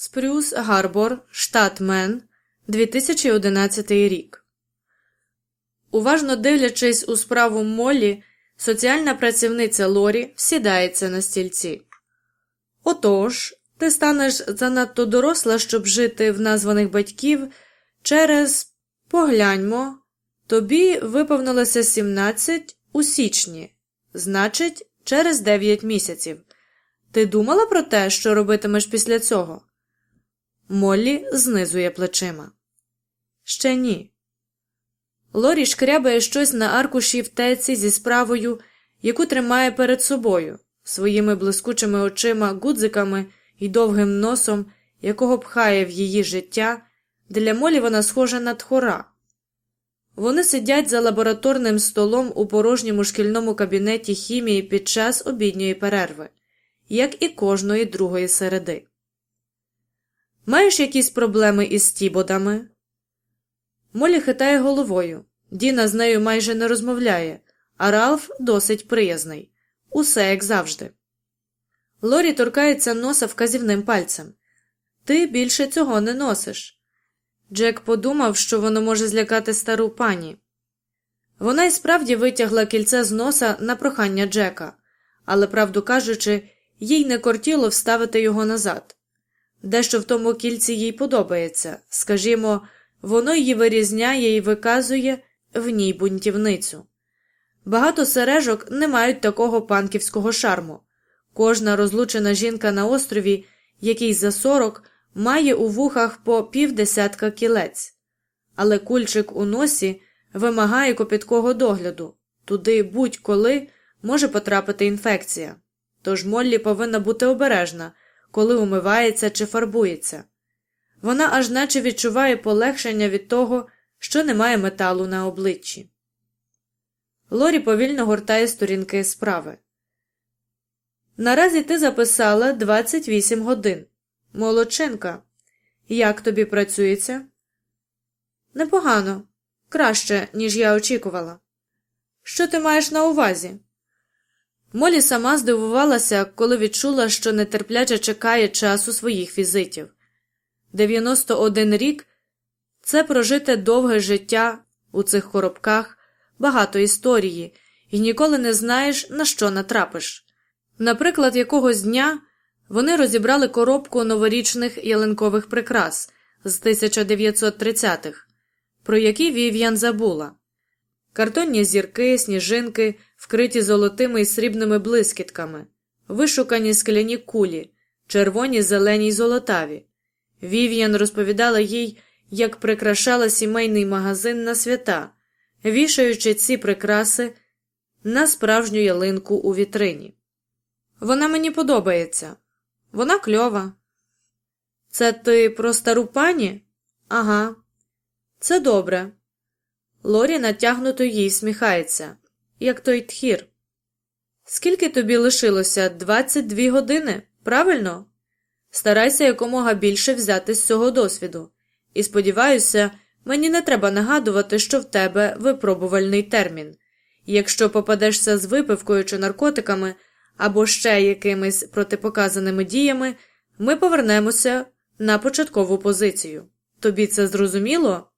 Спрюс Гарбор, штат Мен, 2011 рік. Уважно дивлячись у справу Моллі, соціальна працівниця Лорі сідається на стільці. Отож, ти станеш занадто доросла, щоб жити в названих батьків через погляньмо, тобі виповнилося 17 у січні, значить, через 9 місяців. Ти думала про те, що робитимеш після цього? Моллі знизує плечима. Ще ні. Лорі шкрябає щось на аркуші в теці зі справою, яку тримає перед собою, своїми блискучими очима, гудзиками і довгим носом, якого пхає в її життя. Для Молі вона схожа на тхора. Вони сидять за лабораторним столом у порожньому шкільному кабінеті хімії під час обідньої перерви, як і кожної другої середи. Маєш якісь проблеми із тібодами? Молі хитає головою. Діна з нею майже не розмовляє, а Ралф досить приязний. Усе як завжди. Лорі торкається носа вказівним пальцем. Ти більше цього не носиш. Джек подумав, що воно може злякати стару пані. Вона й справді витягла кільце з носа на прохання Джека, але, правду кажучи, їй не кортіло вставити його назад. Дещо в тому кільці їй подобається, скажімо, воно її вирізняє і виказує в ній бунтівницю. Багато сережок не мають такого панківського шарму. Кожна розлучена жінка на острові, який за сорок, має у вухах по півдесятка кілець, але кульчик у носі вимагає копіткого догляду, туди будь-коли може потрапити інфекція. Тож Моллі повинна бути обережна, коли умивається чи фарбується. Вона аж наче відчуває полегшення від того, що немає металу на обличчі. Лорі повільно гортає сторінки справи. Наразі ти записала 28 годин. Молодчинка. Як тобі працюється? Непогано. Краще, ніж я очікувала. Що ти маєш на увазі? Молі сама здивувалася, коли відчула, що нетерпляче чекає часу своїх візитів. 91 рік це прожите довге життя у цих коробках, багато історії, і ніколи не знаєш, на що натрапиш. Наприклад, якогось дня вони розібрали коробку новорічних ялинкових прикрас з 1930-х, про які Вів'ян забула картонні зірки, сніжинки, вкриті золотими і срібними блискітками, вишукані скляні кулі, червоні, зелені й золотаві. Вів'ян розповідала їй, як прикрашала сімейний магазин на свята, вішаючи ці прикраси на справжню ялинку у вітрині. Вона мені подобається, вона кльова. Це ти про стару пані? Ага, це добре. Лорі натягнуто їй сміхається, як той тхір. Скільки тобі лишилося? 22 години, правильно? Старайся якомога більше взяти з цього досвіду, і сподіваюся, мені не треба нагадувати, що в тебе випробувальний термін. Якщо попадешся з випивкою чи наркотиками або ще якимись протипоказаними діями, ми повернемося на початкову позицію. Тобі це зрозуміло?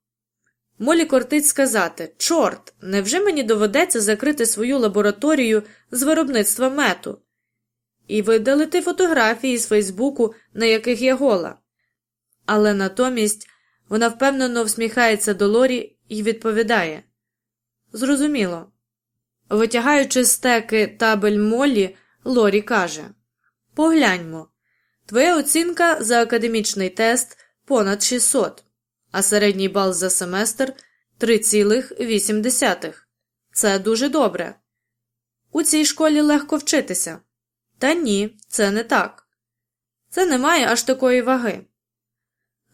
Молі кортить сказати Чорт, невже мені доведеться закрити свою лабораторію з виробництва мету? І видалити фотографії з Фейсбуку, на яких я гола. Але натомість вона впевнено всміхається до Лорі і відповідає Зрозуміло. Витягаючи стеки табель Моллі, Лорі каже Погляньмо. Твоя оцінка за академічний тест понад 600 а середній бал за семестр 3,8. Це дуже добре. У цій школі легко вчитися. Та ні, це не так. Це не має аж такої ваги.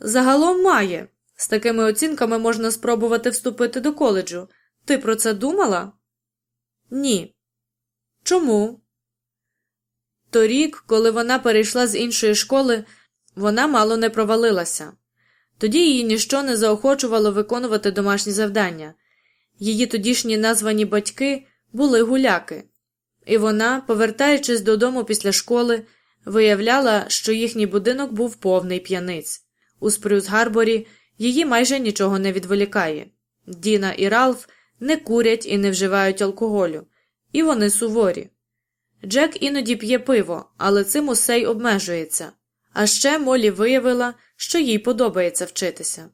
Загалом має. З такими оцінками можна спробувати вступити до коледжу. Ти про це думала? Ні. Чому? Торік, коли вона перейшла з іншої школи, вона мало не провалилася. Тоді її ніщо не заохочувало виконувати домашні завдання. Її тодішні названі батьки були гуляки, і вона, повертаючись додому після школи, виявляла, що їхній будинок був повний п'яниць. У Спрюс Гарборі її майже нічого не відволікає. Діна і Ралф не курять і не вживають алкоголю, і вони суворі. Джек іноді п'є пиво, але цим усе й обмежується. А ще Молі виявила, що їй подобається вчитися.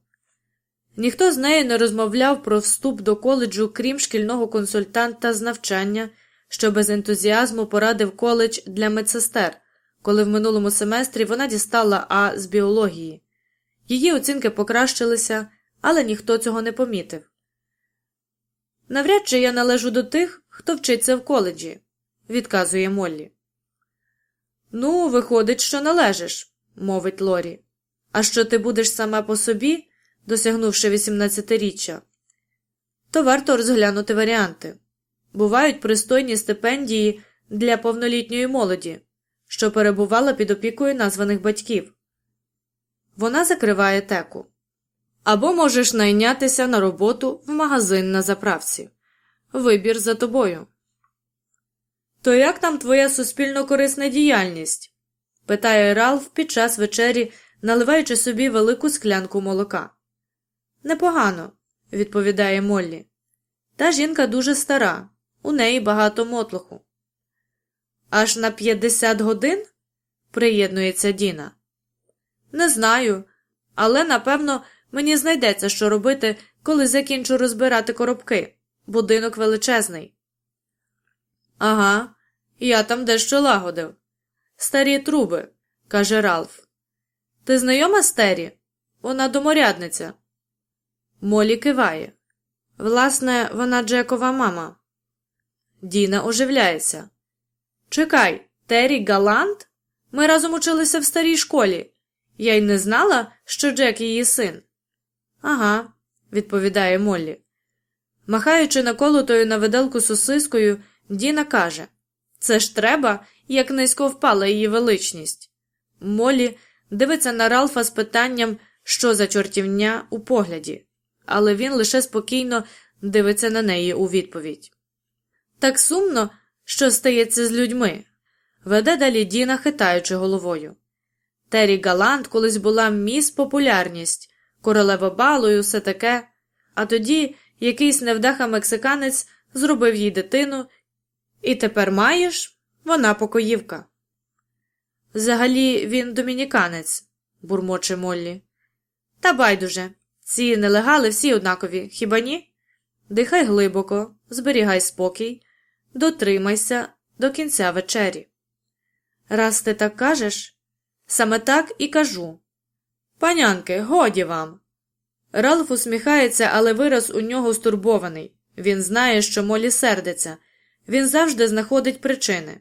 Ніхто з нею не розмовляв про вступ до коледжу, крім шкільного консультанта з навчання, що без ентузіазму порадив коледж для медсестер, коли в минулому семестрі вона дістала А з біології. Її оцінки покращилися, але ніхто цього не помітив. Навряд чи я належу до тих, хто вчиться в коледжі, відказує Моллі. Ну, виходить, що належиш, мовить Лорі. А що ти будеш сама по собі, досягнувши 18-річчя, то варто розглянути варіанти. Бувають пристойні стипендії для повнолітньої молоді, що перебувала під опікою названих батьків. Вона закриває теку. Або можеш найнятися на роботу в магазин на заправці. Вибір за тобою. То як там твоя суспільно корисна діяльність? Питає Ралф під час вечері, наливаючи собі велику склянку молока. Непогано, відповідає Моллі. Та жінка дуже стара, у неї багато мотлоху. Аж на 50 годин? приєднується Діна. Не знаю, але напевно мені знайдеться, що робити, коли закінчу розбирати коробки. Будинок величезний. Ага, я там дещо лагодив. Старі труби, каже Ралф. Ти знайома з Террі? Вона доморядниця. Молі киває. Власне, вона Джекова мама. Діна оживляється. Чекай, Террі Галант? Ми разом училися в старій школі. Я й не знала, що Джек її син. Ага, відповідає Моллі. Махаючи наколотою на виделку сосискою, Діна каже Це ж треба, як низько впала її величність. Молі дивиться на Ралфа з питанням, що за чортівня у погляді, але він лише спокійно дивиться на неї у відповідь. Так сумно, що стається з людьми, веде далі Діна, хитаючи головою. Террі Галант колись була міс популярність, королева балу і усе таке, а тоді якийсь невдаха мексиканець зробив їй дитину, і тепер маєш вона покоївка. Взагалі він домініканець, бурмоче Моллі. Та байдуже, ці нелегали всі однакові, хіба ні? Дихай глибоко, зберігай спокій, дотримайся до кінця вечері. Раз ти так кажеш, саме так і кажу. Панянки, годі вам. Ралф усміхається, але вираз у нього стурбований. Він знає, що Молі сердиться, він завжди знаходить причини.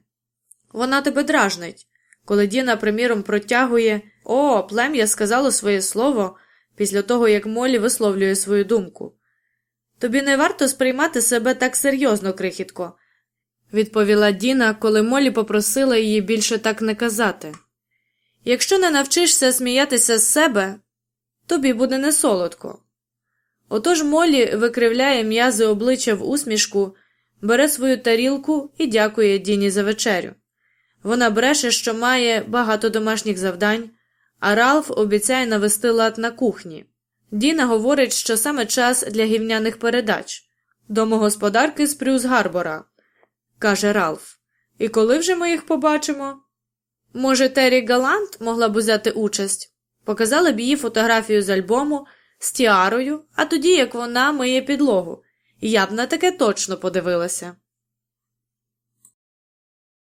Вона тебе дражнить. Коли Діна, приміром, протягує О, плем'я сказало своє слово після того, як Молі висловлює свою думку. Тобі не варто сприймати себе так серйозно, крихітко, відповіла Діна, коли Молі попросила її більше так не казати. Якщо не навчишся сміятися з себе, тобі буде не солодко. Отож Молі викривляє м'язи обличчя в усмішку, бере свою тарілку і дякує Діні за вечерю. Вона бреше, що має багато домашніх завдань, а Ралф обіцяє навести лад на кухні. Діна говорить, що саме час для гівняних передач домогосподарки з Прюс Гарбора, каже Ралф. І коли вже ми їх побачимо? Може, Террі Галант могла б взяти участь, показала б її фотографію з альбому з тіарою, а тоді як вона миє підлогу, я б на таке точно подивилася.